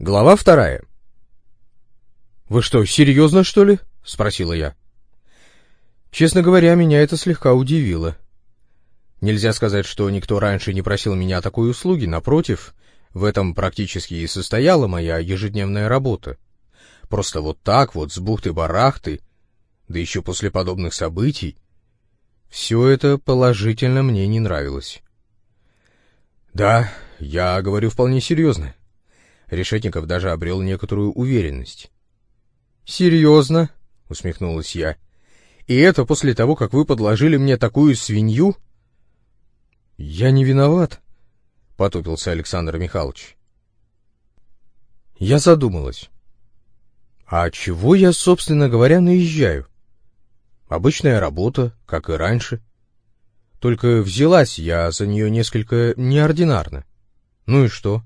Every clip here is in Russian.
Глава вторая. «Вы что, серьезно, что ли?» — спросила я. Честно говоря, меня это слегка удивило. Нельзя сказать, что никто раньше не просил меня такой услуги, напротив, в этом практически и состояла моя ежедневная работа. Просто вот так вот, с бухты-барахты, да еще после подобных событий, все это положительно мне не нравилось. Да, я говорю вполне серьезно. Решетников даже обрел некоторую уверенность. «Серьезно?» — усмехнулась я. «И это после того, как вы подложили мне такую свинью?» «Я не виноват», — потупился Александр Михайлович. Я задумалась. «А чего я, собственно говоря, наезжаю?» «Обычная работа, как и раньше. Только взялась я за нее несколько неординарно. Ну и что?»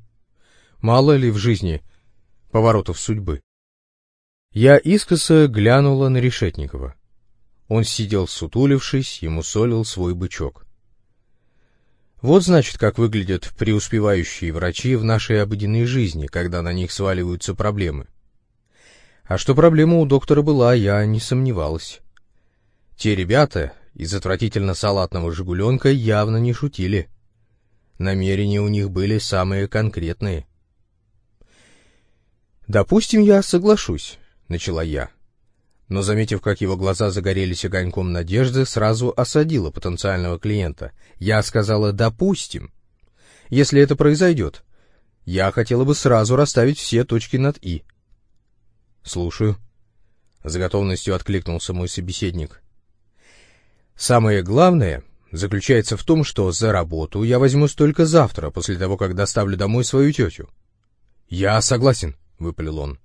Мало ли в жизни поворотов судьбы. Я искоса глянула на Решетникова. Он сидел сутулившись и мусолил свой бычок. Вот значит, как выглядят преуспевающие врачи в нашей обыденной жизни, когда на них сваливаются проблемы. А что проблема у доктора была, я не сомневалась. Те ребята из отвратительно салатного «Жигуленка» явно не шутили. Намерения у них были самые конкретные — «Допустим, я соглашусь», — начала я. Но, заметив, как его глаза загорелись огоньком надежды, сразу осадила потенциального клиента. Я сказала «допустим». Если это произойдет, я хотела бы сразу расставить все точки над «и». «Слушаю», — с готовностью откликнулся мой собеседник. «Самое главное заключается в том, что за работу я возьмусь только завтра, после того, как доставлю домой свою тетю». «Я согласен», выпалил он.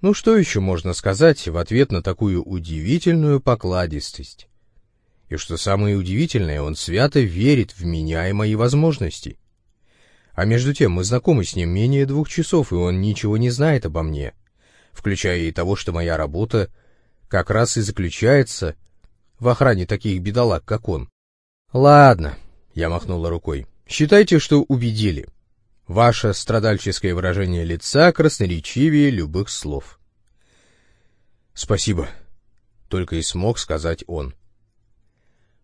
Ну что еще можно сказать в ответ на такую удивительную покладистость? И что самое удивительное, он свято верит в меня и мои возможности. А между тем мы знакомы с ним менее двух часов, и он ничего не знает обо мне, включая и того, что моя работа как раз и заключается в охране таких бедолаг, как он. Ладно, я махнула рукой. Считайте, что убедили. — Ваше страдальческое выражение лица красноречивее любых слов. Спасибо, только и смог сказать он.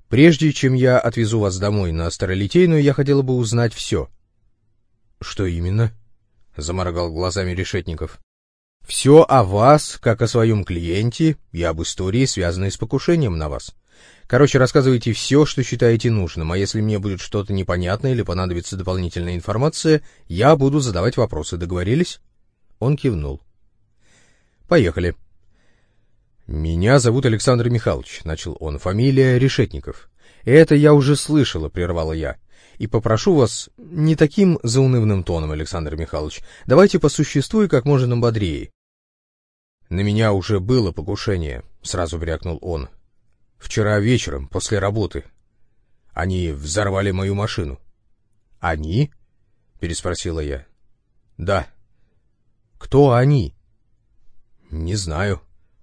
Прежде чем я отвезу вас домой на Старолитейную, я хотела бы узнать все. Что именно? Заморгал глазами Решетников. Все о вас, как о своем клиенте, и об истории, связанной с покушением на вас. Короче, рассказывайте все, что считаете нужным, а если мне будет что-то непонятно или понадобится дополнительная информация, я буду задавать вопросы. Договорились? Он кивнул. Поехали. Меня зовут Александр Михайлович, начал он. Фамилия Решетников. Это я уже слышала, прервала я. И попрошу вас не таким заунывным тоном, Александр Михайлович. Давайте по существу и как можно бодрее. На меня уже было покушение, сразу брякнул он. Вчера вечером, после работы. Они взорвали мою машину. Они? Переспросила я. Да. Кто они? Не знаю.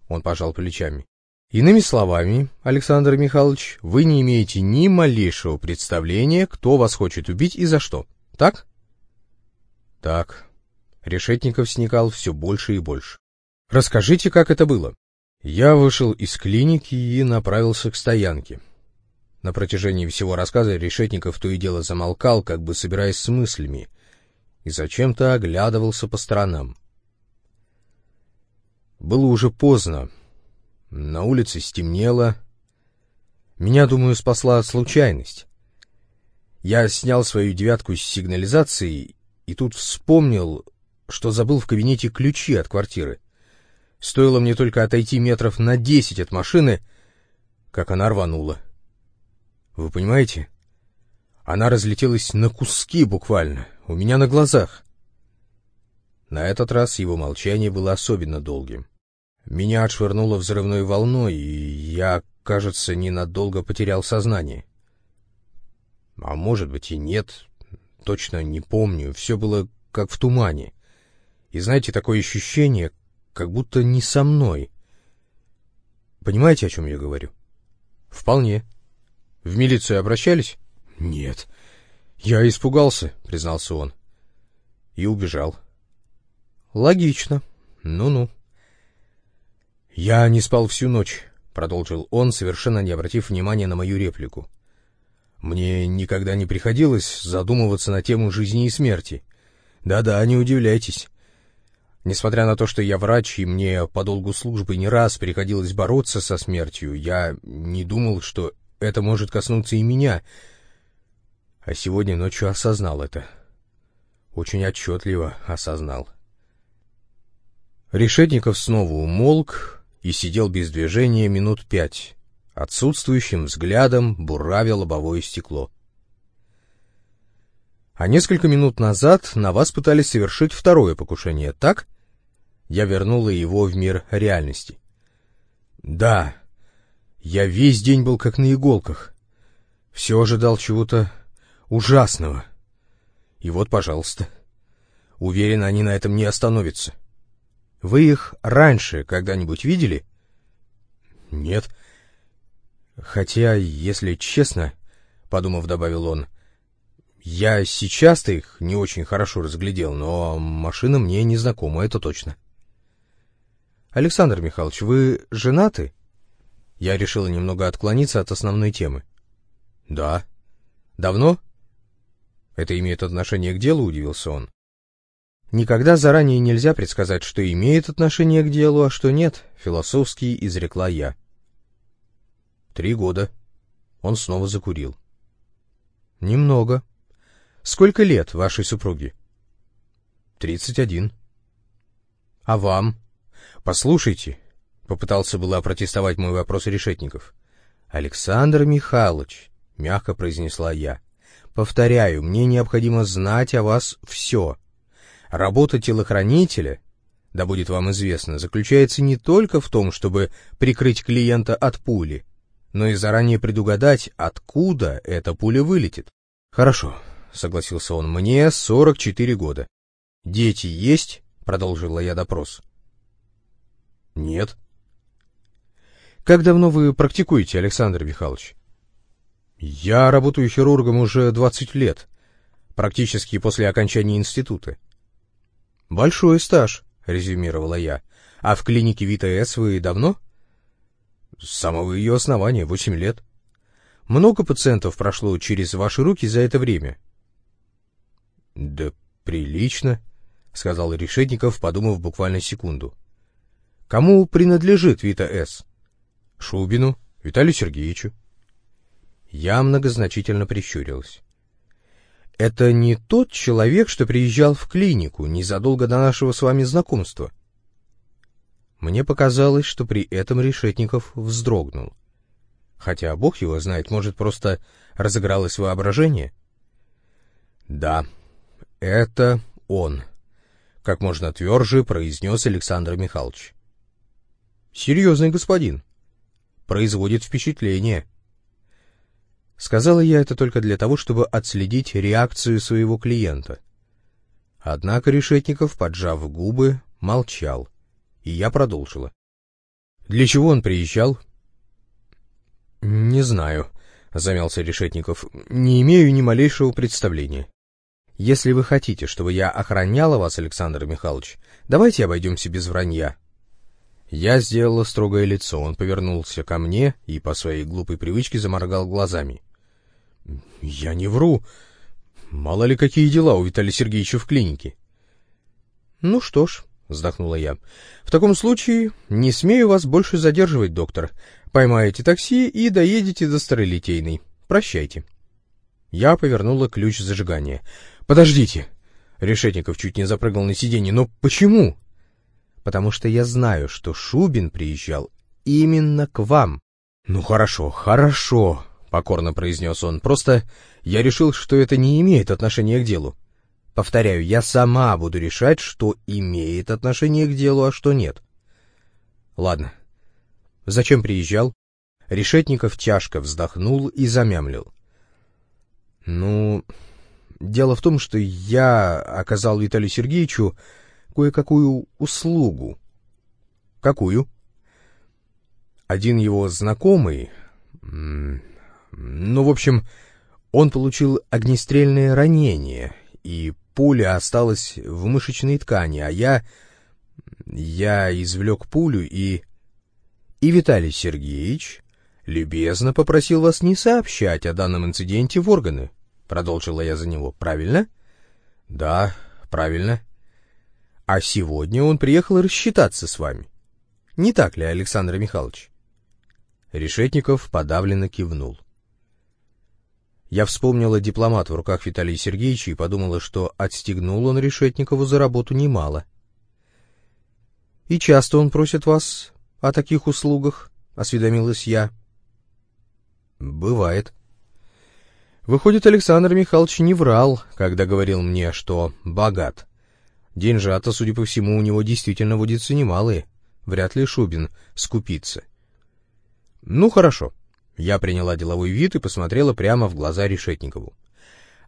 Он пожал плечами. Иными словами, Александр Михайлович, вы не имеете ни малейшего представления, кто вас хочет убить и за что. Так? Так. Решетников сникал все больше и больше. Расскажите, как это было. Я вышел из клиники и направился к стоянке. На протяжении всего рассказа Решетников то и дело замолкал, как бы собираясь с мыслями, и зачем-то оглядывался по сторонам. Было уже поздно. На улице стемнело. Меня, думаю, спасла случайность. Я снял свою девятку с сигнализацией и тут вспомнил, что забыл в кабинете ключи от квартиры. Стоило мне только отойти метров на десять от машины, как она рванула. Вы понимаете? Она разлетелась на куски буквально, у меня на глазах. На этот раз его молчание было особенно долгим. Меня отшвырнуло взрывной волной, и я, кажется, ненадолго потерял сознание. А может быть и нет, точно не помню, все было как в тумане. И знаете, такое ощущение, как будто не со мной. Понимаете, о чем я говорю? Вполне. В милицию обращались? Нет. Я испугался, признался он. И убежал. Логично. Ну-ну. Я не спал всю ночь, продолжил он, совершенно не обратив внимания на мою реплику. Мне никогда не приходилось задумываться на тему жизни и смерти. Да-да, не удивляйтесь. Несмотря на то, что я врач, и мне по долгу службы не раз приходилось бороться со смертью, я не думал, что это может коснуться и меня. А сегодня ночью осознал это. Очень отчетливо осознал. Решетников снова умолк и сидел без движения минут пять, отсутствующим взглядом буравя лобовое стекло. А несколько минут назад на вас пытались совершить второе покушение, так? Я вернула его в мир реальности. Да, я весь день был как на иголках. Все ожидал чего-то ужасного. И вот, пожалуйста. Уверен, они на этом не остановятся. Вы их раньше когда-нибудь видели? Нет. Хотя, если честно, подумав, добавил он, я сейчас-то их не очень хорошо разглядел, но машина мне не знакома, это точно. Александр Михайлович, вы женаты? Я решила немного отклониться от основной темы. Да. Давно? Это имеет отношение к делу, удивился он. Никогда заранее нельзя предсказать, что имеет отношение к делу, а что нет, философски изрекла я. Три года. Он снова закурил. Немного. Сколько лет вашей супруге? Тридцать один. А вам? Послушайте, попытался было опротестовать мой вопрос Решетников. Александр Михайлович, мягко произнесла я, повторяю, мне необходимо знать о вас все. Работа телохранителя, да будет вам известно, заключается не только в том, чтобы прикрыть клиента от пули, но и заранее предугадать, откуда эта пуля вылетит. Хорошо, согласился он, мне 44 года. Дети есть? Продолжила я допрос. Нет. Как давно вы практикуете, Александр Михайлович? Я работаю хирургом уже 20 лет, практически после окончания института. «Большой стаж», — резюмировала я. «А в клинике ВИТАС вы давно?» «С самого ее основания, восемь лет». «Много пациентов прошло через ваши руки за это время?» «Да прилично», — сказал Решетников, подумав буквально секунду. «Кому принадлежит ВИТАС?» «Шубину, Виталию Сергеевичу». Я многозначительно прищурилась. Это не тот человек, что приезжал в клинику незадолго до нашего с вами знакомства. Мне показалось, что при этом Решетников вздрогнул. Хотя бог его знает, может, просто разыгралось воображение? Да, это он, как можно тверже произнес Александр Михайлович. Серьезный господин. Производит впечатление. Сказала я это только для того, чтобы отследить реакцию своего клиента. Однако Решетников, поджав губы, молчал, и я продолжила. «Для чего он приезжал?» «Не знаю», — замялся Решетников, — «не имею ни малейшего представления». «Если вы хотите, чтобы я охраняла вас, Александр Михайлович, давайте обойдемся без вранья». Я сделала строгое лицо, он повернулся ко мне и по своей глупой привычке заморгал глазами. Я не вру. Мало ли какие дела у Виталия Сергеевича в клинике. Ну что ж, вздохнула я. В таком случае не смею вас больше задерживать, доктор. Поймаете такси и доедете до Старолитейной. Прощайте. Я повернула ключ зажигания. Подождите. Решетников чуть не запрыгнул на сиденье. Но почему? Потому что я знаю, что Шубин приезжал именно к вам. Ну хорошо, хорошо, покорно произнес он. Просто я решил, что это не имеет отношения к делу. Повторяю, я сама буду решать, что имеет отношение к делу, а что нет. Ладно. Зачем приезжал? Решетников тяжко вздохнул и замямлил. Ну, дело в том, что я оказал Виталию Сергеевичу кое-какую услугу. Какую? Один его знакомый, ну, в общем, он получил огнестрельное ранение и пуля осталась в мышечной ткани, а я... Я извлек пулю и... И Виталий Сергеевич любезно попросил вас не сообщать о данном инциденте в органы. Продолжила я за него. Правильно? Да, правильно. А сегодня он приехал рассчитаться с вами. Не так ли, Александр Михайлович? Решетников подавленно кивнул. Я вспомнила дипломат в руках Виталия Сергеевича и подумала, что отстегнул он Решетникову за работу немало. — И часто он просит вас о таких услугах? — осведомилась я. — Бывает. Выходит, Александр Михайлович не врал, когда говорил мне, что богат. Деньжата, судя по всему, у него действительно водятся немалые. Вряд ли Шубин скупится. — Ну, хорошо. — я приняла деловой вид и посмотрела прямо в глаза Решетникову.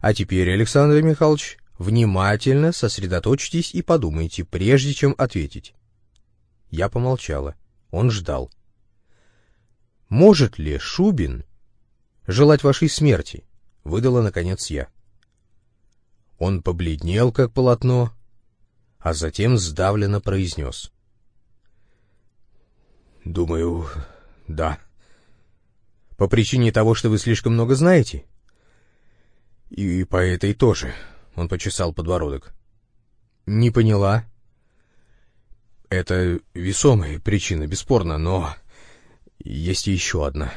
А теперь, Александр Михайлович, внимательно сосредоточьтесь и подумайте, прежде чем ответить. Я помолчала. Он ждал. «Может ли Шубин желать вашей смерти?» — выдала, наконец, я. Он побледнел, как полотно, а затем сдавленно произнес. «Думаю, да». По причине того, что вы слишком много знаете? И по этой тоже, он почесал подбородок. Не поняла. Это весомая причина, бесспорно, но есть еще одна.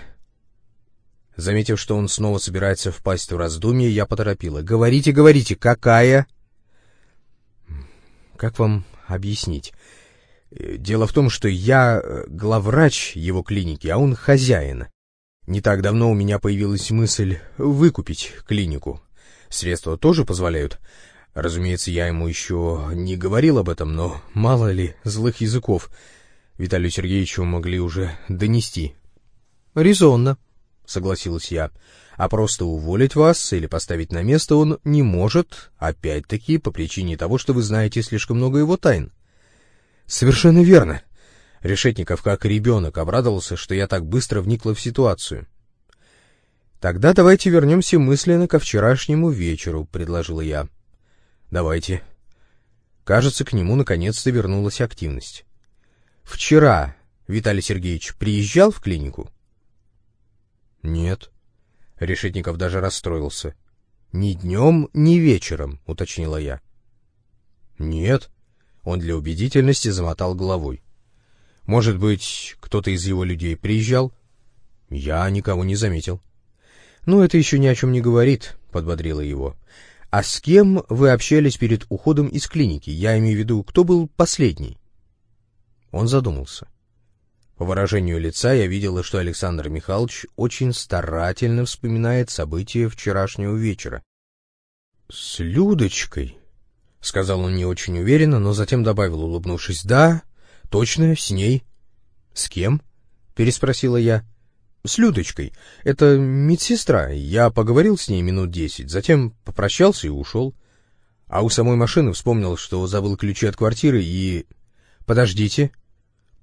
Заметив, что он снова собирается впасть в раздумье, я поторопила. «Говорите, говорите, какая?» «Как вам объяснить?» «Дело в том, что я главврач его клиники, а он хозяин. Не так давно у меня появилась мысль выкупить клинику. Средства тоже позволяют. Разумеется, я ему еще не говорил об этом, но мало ли злых языков Виталию Сергеевичу могли уже донести. «Резонно», — согласилась я. «А просто уволить вас или поставить на место он не может, опять-таки, по причине того, что вы знаете слишком много его тайн». «Совершенно верно», Решетников, как ребенок, обрадовался, что я так быстро вникла в ситуацию. «Тогда давайте вернемся мысленно ко вчерашнему вечеру», — предложила я. «Давайте». Кажется, к нему наконец-то вернулась активность. «Вчера Виталий Сергеевич приезжал в клинику?» «Нет». Решетников даже расстроился. «Ни днем, ни вечером», — уточнила я. «Нет». Он для убедительности замотал головой. Может быть, кто-то из его людей приезжал? Я никого не заметил. Ну, это еще ни о чем не говорит, подбодрила его. А с кем вы общались перед уходом из клиники? Я имею в виду, кто был последний? Он задумался. По выражению лица я видела, что Александр Михайлович очень старательно вспоминает события вчерашнего вечера. — С Людочкой, — сказал он не очень уверенно, но затем добавил, улыбнувшись, — да, Точно, с ней. С кем? Переспросила я. С Людочкой. Это медсестра. Я поговорил с ней минут десять, затем попрощался и ушел. А у самой машины вспомнил, что забыл ключи от квартиры и... Подождите.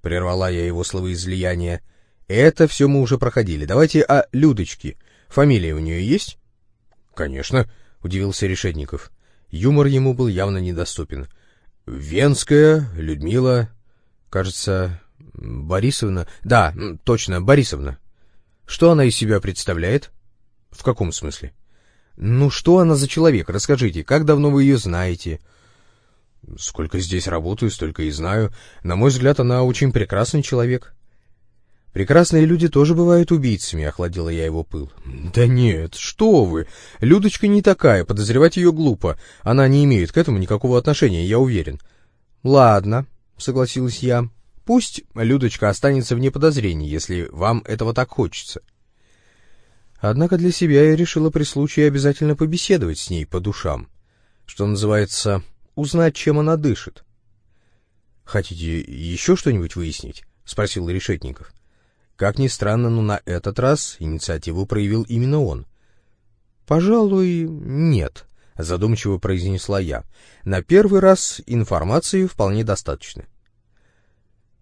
Прервала я его словоизлияние. Это все мы уже проходили. Давайте о Людочке. Фамилия у нее есть? Конечно, удивился Решетников. Юмор ему был явно недоступен. Венская, Людмила, Кажется, Борисовна... Да, точно, Борисовна. Что она из себя представляет? В каком смысле? Ну, что она за человек? Расскажите, как давно вы ее знаете? Сколько здесь работаю, столько и знаю. На мой взгляд, она очень прекрасный человек. Прекрасные люди тоже бывают убийцами, охладила я его пыл. Да нет, что вы. Людочка не такая, подозревать ее глупо. Она не имеет к этому никакого отношения, я уверен. Ладно, — согласилась я. «Пусть Людочка останется вне подозрений, если вам этого так хочется». Однако для себя я решила при случае обязательно побеседовать с ней по душам, что называется, узнать, чем она дышит. «Хотите еще что-нибудь выяснить?» — спросил Решетников. Как ни странно, но на этот раз инициативу проявил именно он. «Пожалуй, нет», — задумчиво произнесла я. «На первый раз информации вполне достаточно».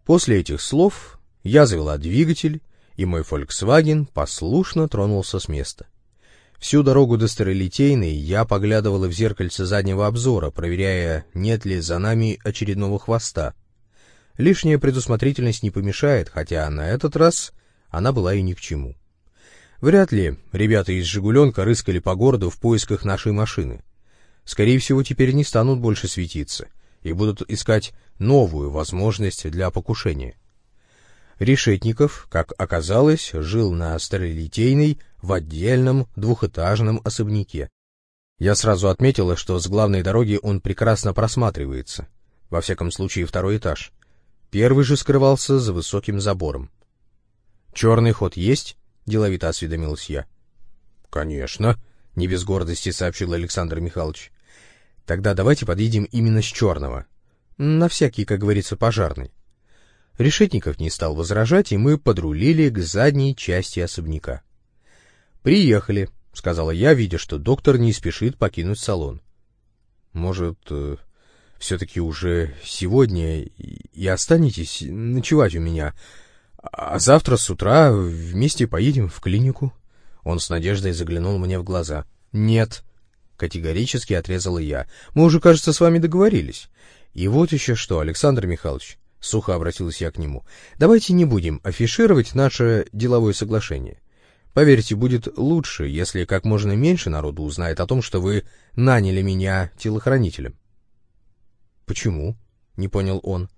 После этих слов я завела двигатель, и мой Volkswagen послушно тронулся с места. Всю дорогу до Старолитейной я поглядывала в зеркальце заднего обзора, проверяя, нет ли за нами очередного хвоста. Лишняя предусмотрительность не помешает, хотя на этот раз она была и ни к чему. Вряд ли ребята из «Жигуленка» рыскали по городу в поисках нашей машины. Скорее всего, теперь не станут больше светиться и будут искать новую возможность для покушения. Решетников, как оказалось, жил на Старолитейной в отдельном двухэтажном особняке. Я сразу отметила, что с главной дороги он прекрасно просматривается, во всяком случае второй этаж. Первый же скрывался за высоким забором. «Черный ход есть?» — деловито осведомилась я. «Конечно», — не без гордости сообщил Александр Михайлович. «Тогда давайте подъедем именно с черного. На всякий, как говорится, пожарный». Решетников не стал возражать, и мы подрулили к задней части особняка. «Приехали», — сказала я, видя, что доктор не спешит покинуть салон. «Может, э, все-таки уже сегодня и останетесь ночевать у меня, а завтра с утра вместе поедем в клинику?» Он с надеждой заглянул мне в глаза. «Нет», — категорически отрезала я. «Мы уже, кажется, с вами договорились. И вот еще что, Александр Михайлович, — сухо обратилась я к нему, — давайте не будем афишировать наше деловое соглашение. Поверьте, будет лучше, если как можно меньше народу узнает о том, что вы наняли меня телохранителем. — Почему? — не понял он.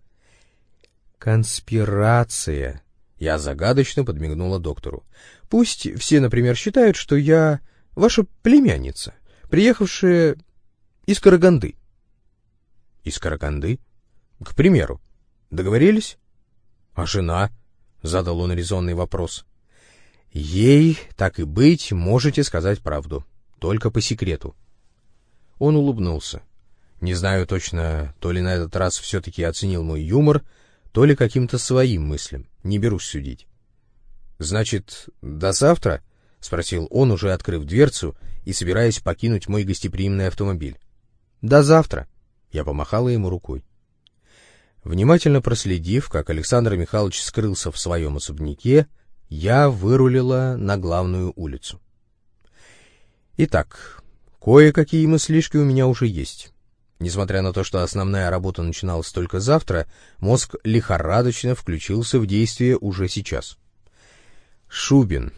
— Конспирация. Я загадочно подмигнула доктору. Пусть все, например, считают, что я ваша племянница, приехавшая из Караганды. — Из Караганды? — К примеру. Договорились? А жена? Задал он резонный вопрос. Ей, так и быть, можете сказать правду. Только по секрету. Он улыбнулся. Не знаю точно, то ли на этот раз все-таки оценил мой юмор, то ли каким-то своим мыслям. Не берусь судить. «Значит, до завтра?» — спросил он, уже открыв дверцу и собираясь покинуть мой гостеприимный автомобиль. «До завтра!» — я помахала ему рукой. Внимательно проследив, как Александр Михайлович скрылся в своем особняке, я вырулила на главную улицу. Итак, кое-какие мыслишки у меня уже есть. Несмотря на то, что основная работа начиналась только завтра, мозг лихорадочно включился в действие уже сейчас. Шубин.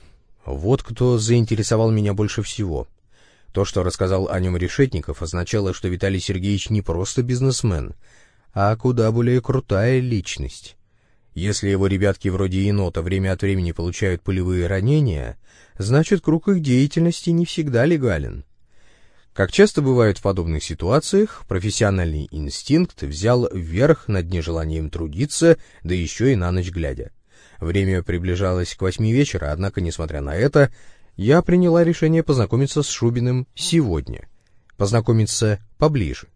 Вот кто заинтересовал меня больше всего. То, что рассказал о нем Решетников, означало, что Виталий Сергеевич не просто бизнесмен — а куда более крутая личность. Если его ребятки вроде енота время от времени получают пулевые ранения, значит круг их деятельности не всегда легален. Как часто бывает в подобных ситуациях, профессиональный инстинкт взял верх над нежеланием трудиться, да еще и на ночь глядя. Время приближалось к восьми вечера, однако, несмотря на это, я приняла решение познакомиться с Шубиным сегодня. Познакомиться поближе.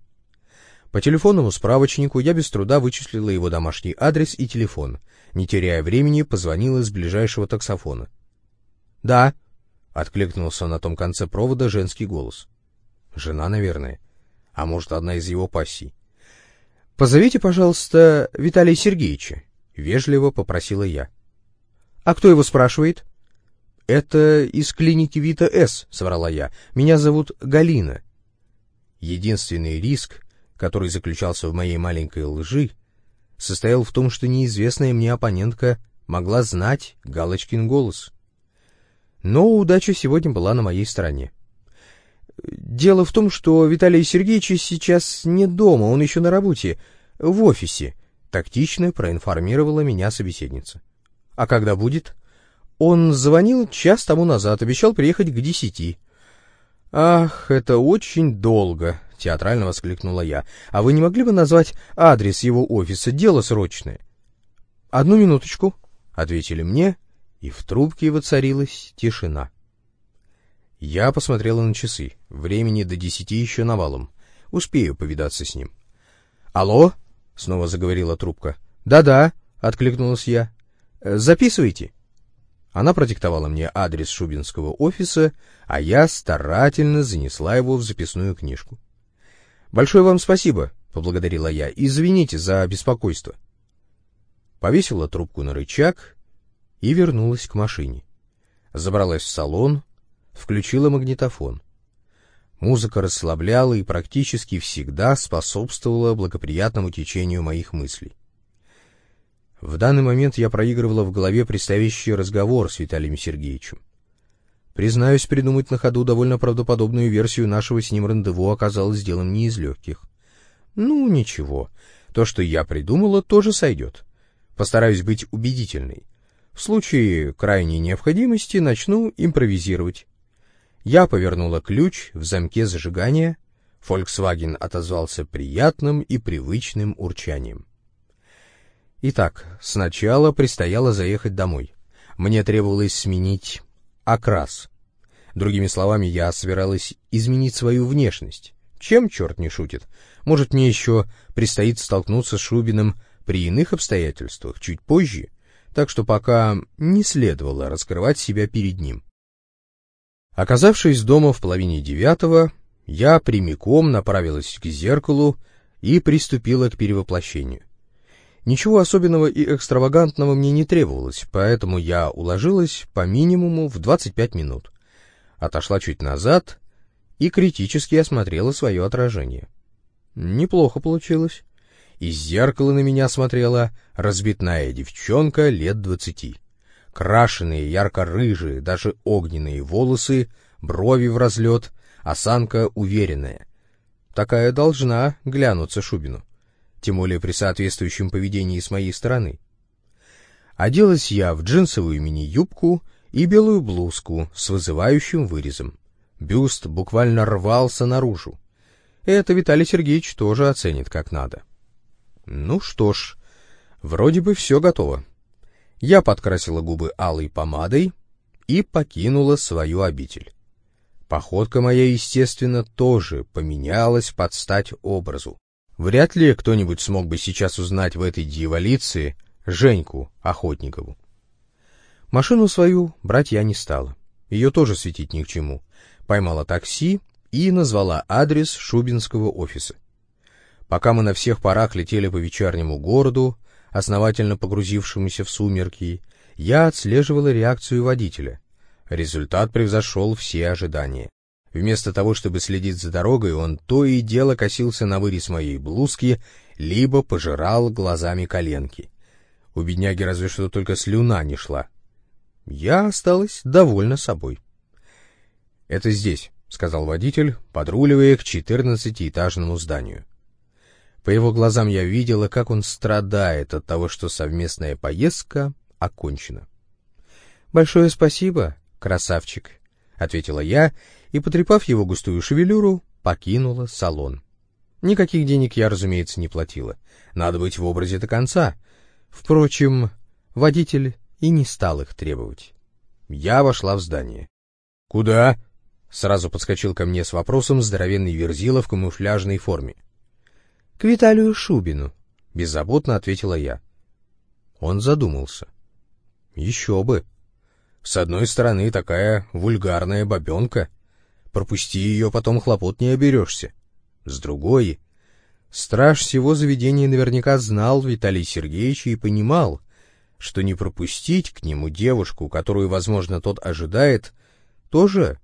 По телефонному справочнику я без труда вычислила его домашний адрес и телефон. Не теряя времени, позвонила из ближайшего таксофона. «Да», — откликнулся на том конце провода женский голос. «Жена, наверное. А может, одна из его пассий». «Позовите, пожалуйста, Виталия Сергеевича», — вежливо попросила я. «А кто его спрашивает?» «Это из клиники Вита С», — соврала я. «Меня зовут Галина». Единственный риск, который заключался в моей маленькой лжи, состоял в том, что неизвестная мне оппонентка могла знать Галочкин голос. Но удача сегодня была на моей стороне. Дело в том, что Виталий Сергеевич сейчас не дома, он еще на работе, в офисе, тактично проинформировала меня собеседница. А когда будет? Он звонил час тому назад, обещал приехать к десяти. Ах, это очень долго, театрально воскликнула я. «А вы не могли бы назвать адрес его офиса? Дело срочное». «Одну минуточку», — ответили мне, и в трубке воцарилась тишина. Я посмотрела на часы. Времени до десяти еще навалом. Успею повидаться с ним. «Алло?» — снова заговорила трубка. «Да-да», — откликнулась я. «Записывайте». Она продиктовала мне адрес Шубинского офиса, а я старательно занесла его в записную книжку. «Большое вам спасибо», — поблагодарила я. «Извините за беспокойство». Повесила трубку на рычаг и вернулась к машине. Забралась в салон, включила магнитофон. Музыка расслабляла и практически всегда способствовала благоприятному течению моих мыслей. В данный момент я проигрывала в голове предстоящий разговор с Виталием Сергеевичем. Признаюсь, придумать на ходу довольно правдоподобную версию нашего с ним рандеву оказалось делом не из легких. Ну, ничего. То, что я придумала, тоже сойдет. Постараюсь быть убедительной. В случае крайней необходимости начну импровизировать. Я повернула ключ в замке зажигания. Volkswagen отозвался приятным и привычным урчанием. Итак, сначала предстояло заехать домой. Мне требовалось сменить окрас. Другими словами, я собиралась изменить свою внешность. Чем черт не шутит? Может, мне еще предстоит столкнуться с Шубиным при иных обстоятельствах, чуть позже, так что пока не следовало раскрывать себя перед ним. Оказавшись дома в половине девятого, я прямиком направилась к зеркалу и приступила к перевоплощению. Ничего особенного и экстравагантного мне не требовалось, поэтому я уложилась по минимуму в 25 минут. Отошла чуть назад и критически осмотрела свое отражение. Неплохо получилось. Из зеркала на меня смотрела разбитная девчонка лет двадцати. Крашеные, ярко-рыжие, даже огненные волосы, брови в разлет, осанка уверенная. Такая должна глянуться Шубину тем более при соответствующем поведении с моей стороны. Оделась я в джинсовую мини-юбку и белую блузку с вызывающим вырезом. Бюст буквально рвался наружу. Это Виталий Сергеевич тоже оценит как надо. Ну что ж, вроде бы все готово. Я подкрасила губы алой помадой и покинула свою обитель. Походка моя, естественно, тоже поменялась под стать образу. Вряд ли кто-нибудь смог бы сейчас узнать в этой дьяволице Женьку Охотникову. Машину свою брать я не стала. Ее тоже светить ни к чему. Поймала такси и назвала адрес Шубинского офиса. Пока мы на всех парах летели по вечернему городу, основательно погрузившемуся в сумерки, я отслеживала реакцию водителя. Результат превзошел все ожидания. Вместо того, чтобы следить за дорогой, он то и дело косился на вырез моей блузки, либо пожирал глазами коленки. У бедняги разве что только слюна не шла. Я осталась довольна собой. — Это здесь, — сказал водитель, подруливая к четырнадцатиэтажному зданию. По его глазам я видела, как он страдает от того, что совместная поездка окончена. — Большое спасибо, красавчик, — ответила я и, потрепав его густую шевелюру, покинула салон. Никаких денег я, разумеется, не платила. Надо быть в образе до конца. Впрочем, водитель и не стал их требовать. Я вошла в здание. «Куда?» — сразу подскочил ко мне с вопросом здоровенный верзила в камуфляжной форме. «К Виталию Шубину», — беззаботно ответила я. Он задумался. «Еще бы. С одной стороны, такая вульгарная бабенка — Пропусти ее, потом хлопот не оберешься. С другой, страж всего заведения наверняка знал Виталий Сергеевич и понимал, что не пропустить к нему девушку, которую, возможно, тот ожидает, тоже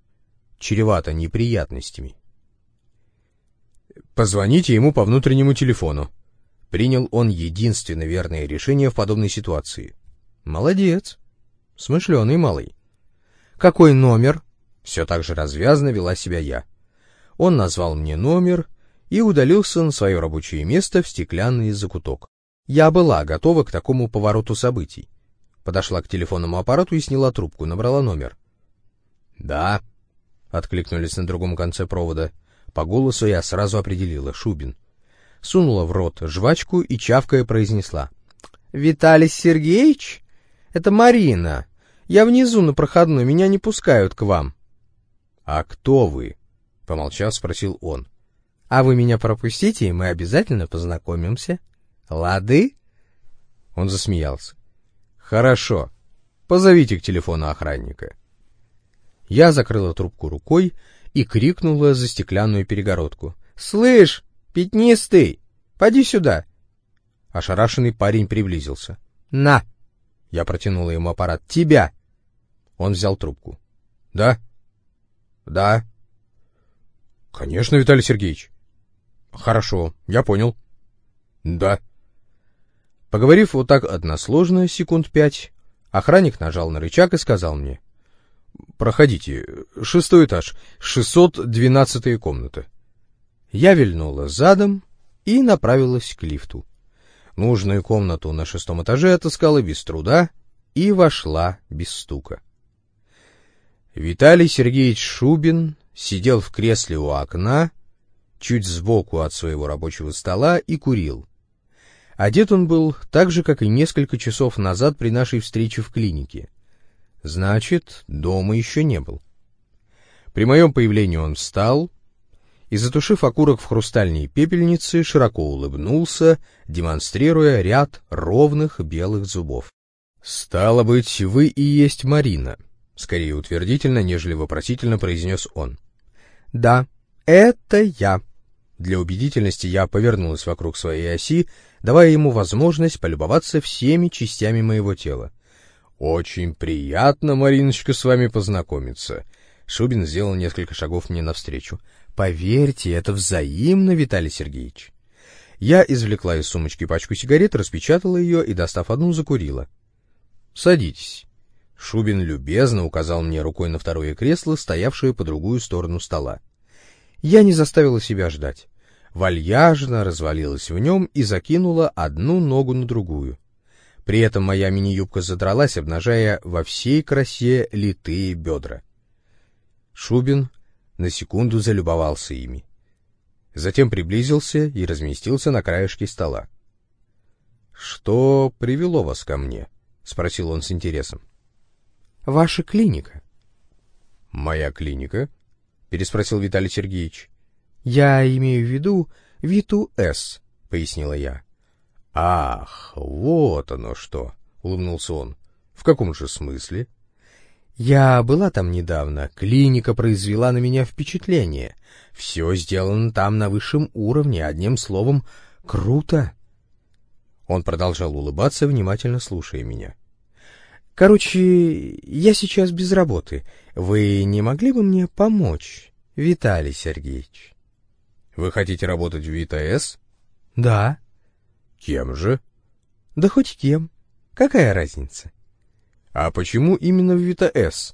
чревато неприятностями. Позвоните ему по внутреннему телефону. Принял он единственно верное решение в подобной ситуации. Молодец. Смышленый малый. Какой номер? Все так же развязно вела себя я. Он назвал мне номер и удалился на свое рабочее место в стеклянный закуток. Я была готова к такому повороту событий. Подошла к телефонному аппарату и сняла трубку, набрала номер. «Да», — откликнулись на другом конце провода. По голосу я сразу определила — Шубин. Сунула в рот жвачку и чавкая произнесла. «Виталий Сергеевич? Это Марина. Я внизу на проходной, меня не пускают к вам». «А кто вы?» — помолчав, спросил он. «А вы меня пропустите, и мы обязательно познакомимся. Лады?» Он засмеялся. «Хорошо. Позовите к телефону охранника». Я закрыла трубку рукой и крикнула за стеклянную перегородку. «Слышь, пятнистый, поди сюда!» Ошарашенный парень приблизился. «На!» Я протянула ему аппарат. «Тебя!» Он взял трубку. «Да?» Да. Конечно, Виталий Сергеевич. Хорошо, я понял. Да. Поговорив вот так односложно секунд пять, охранник нажал на рычаг и сказал мне. «Проходите. Шестой этаж. 612 комната». Я вильнула задом и направилась к лифту. Нужную комнату на шестом этаже отыскала без труда и вошла без стука. Виталий Сергеевич Шубин сидел в кресле у окна, чуть сбоку от своего рабочего стола и курил. Одет он был так же, как и несколько часов назад при нашей встрече в клинике. Значит, дома еще не был. При моем появлении он встал и, затушив окурок в хрустальной пепельнице, широко улыбнулся, демонстрируя ряд ровных белых зубов. «Стало быть, вы и есть Марина», — скорее утвердительно, нежели вопросительно произнес он. «Да, это я». Для убедительности я повернулась вокруг своей оси, давая ему возможность полюбоваться всеми частями моего тела. «Очень приятно, Мариночка, с вами познакомиться». Шубин сделал несколько шагов мне навстречу. «Поверьте, это взаимно, Виталий Сергеевич». Я извлекла из сумочки пачку сигарет, распечатала ее и, достав одну, закурила. «Садитесь». Шубин любезно указал мне рукой на второе кресло, стоявшее по другую сторону стола. Я не заставила себя ждать. Вальяжно развалилась в нем и закинула одну ногу на другую. При этом моя мини-юбка задралась, обнажая во всей красе литые бедра. Шубин на секунду залюбовался ими. Затем приблизился и разместился на краешке стола. — Что привело вас ко мне? — спросил он с интересом. — Ваша клиника. — Моя клиника? — переспросил Виталий Сергеевич. — Я имею в виду Виту-С, — пояснила я. — Ах, вот оно что! — улыбнулся он. — В каком же смысле? — Я была там недавно, клиника произвела на меня впечатление. Все сделано там на высшем уровне, одним словом, круто. Он продолжал улыбаться, внимательно слушая меня. — Короче, я сейчас без работы. Вы не могли бы мне помочь, Виталий Сергеевич? — Вы хотите работать в ВИТАС? — Да. — Кем же? — Да хоть кем. Какая разница? — А почему именно в ВИТАС?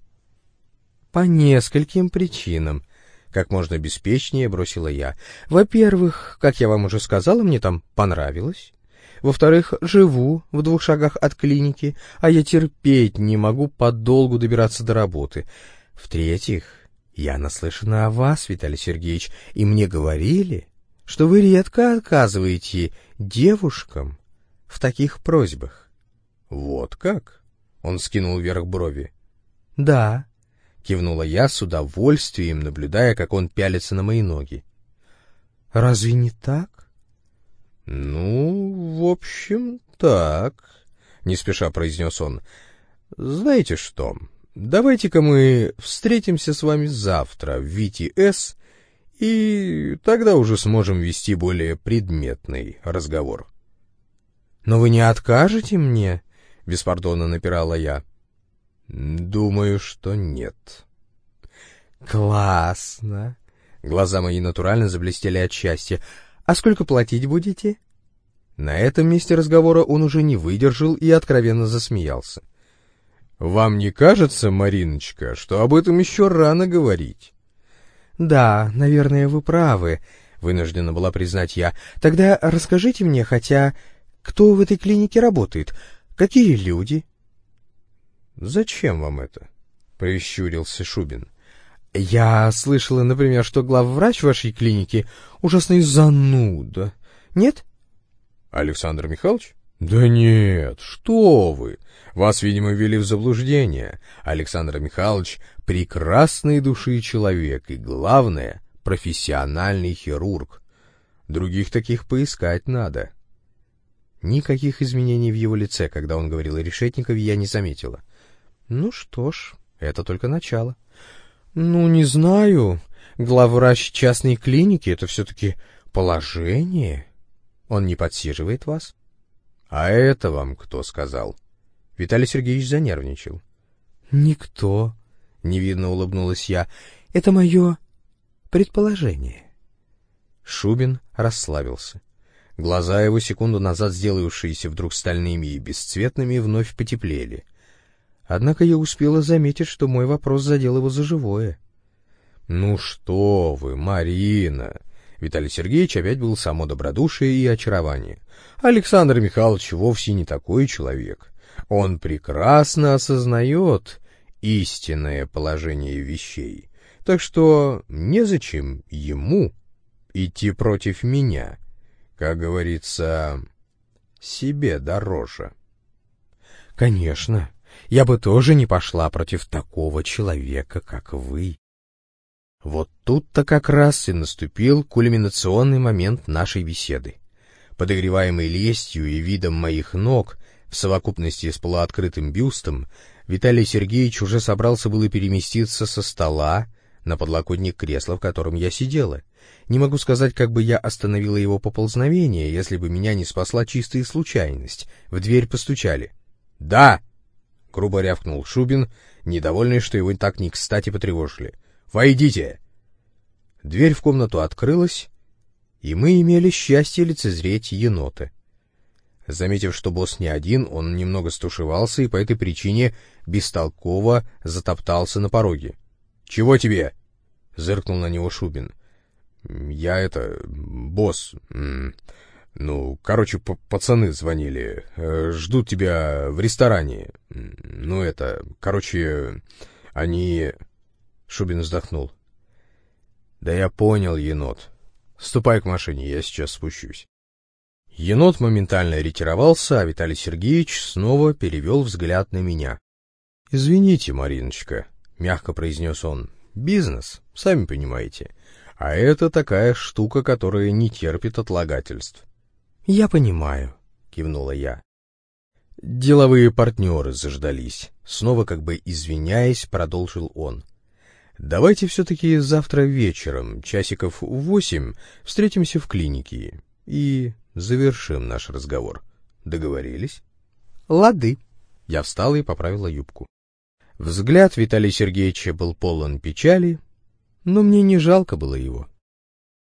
— По нескольким причинам. Как можно беспечнее бросила я. Во-первых, как я вам уже сказала, мне там понравилось. Во-вторых, живу в двух шагах от клиники, а я терпеть не могу подолгу добираться до работы. В-третьих, я наслышана о вас, Виталий Сергеевич, и мне говорили, что вы редко отказываете девушкам в таких просьбах. Вот как? Он скинул вверх брови. Да, кивнула я с удовольствием, наблюдая, как он пялится на мои ноги. Разве не так? «Ну, в общем, так», — не спеша произнес он. «Знаете что, давайте-ка мы встретимся с вами завтра в ВТС, и тогда уже сможем вести более предметный разговор». «Но вы не откажете мне?» — беспардонно напирала я. «Думаю, что нет». «Классно!» Глаза мои натурально заблестели от счастья. А сколько платить будете? На этом месте разговора он уже не выдержал и откровенно засмеялся. Вам не кажется, Мариночка, что об этом еще рано говорить? Да, наверное, вы правы, вынуждена была признать я. Тогда расскажите мне хотя, кто в этой клинике работает, какие люди? Зачем вам это? прищурился Шубин. Я слышала, например, что главврач вашей клиники ужасный зануда. Нет? Александр Михайлович? Да нет, что вы. Вас, видимо, ввели в заблуждение. Александр Михайлович — прекрасной души человек и, главное, профессиональный хирург. Других таких поискать надо. Никаких изменений в его лице, когда он говорил о Решетникове, я не заметила. Ну что ж, это только начало. Ну, не знаю. Главврач частной клиники — это все-таки положение. Он не подсиживает вас? А это вам кто сказал? Виталий Сергеевич занервничал. Никто. Невидно улыбнулась я. Это мое предположение. Шубин расслабился. Глаза его, секунду назад сделавшиеся вдруг стальными и бесцветными, вновь потеплели. Однако я успела заметить, что мой вопрос задел его за живое. «Ну что вы, Марина!» Виталий Сергеевич опять был само добродушие и очарование. Александр Михайлович вовсе не такой человек. Он прекрасно осознает истинное положение вещей. Так что незачем ему идти против меня. Как говорится, себе дороже. Конечно, я бы тоже не пошла против такого человека, как вы. Вот тут-то как раз и наступил кульминационный момент нашей беседы. Подогреваемый лестью и видом моих ног, в совокупности с полуоткрытым бюстом, Виталий Сергеевич уже собрался было переместиться со стола на подлокотник кресла, в котором я сидела. Не могу сказать, как бы я остановила его поползновение, если бы меня не спасла чистая случайность. В дверь постучали. «Да!» — грубо рявкнул Шубин, недовольный, что его так не кстати потревожили. «Войдите!» Дверь в комнату открылась, и мы имели счастье лицезреть енота. Заметив, что босс не один, он немного стушевался и по этой причине бестолково затоптался на пороге. — Чего тебе? — зыркнул на него Шубин. — Я это... босс... Ну, короче, пацаны звонили. Э, ждут тебя в ресторане. Ну, это... Короче, они... Шубин вздохнул. Да я понял, енот. Ступай к машине, я сейчас спущусь. Енот моментально ретировался, а Виталий Сергеевич снова перевел взгляд на меня. — Извините, Мариночка, — мягко произнес он, — бизнес, сами понимаете. А это такая штука, которая не терпит отлагательств. — Я понимаю, — кивнула я. Деловые партнеры заждались. Снова как бы извиняясь, продолжил он. Давайте все-таки завтра вечером, часиков в восемь, встретимся в клинике и завершим наш разговор. Договорились? Лады. Я встала и поправила юбку. Взгляд Виталия Сергеевича был полон печали, но мне не жалко было его.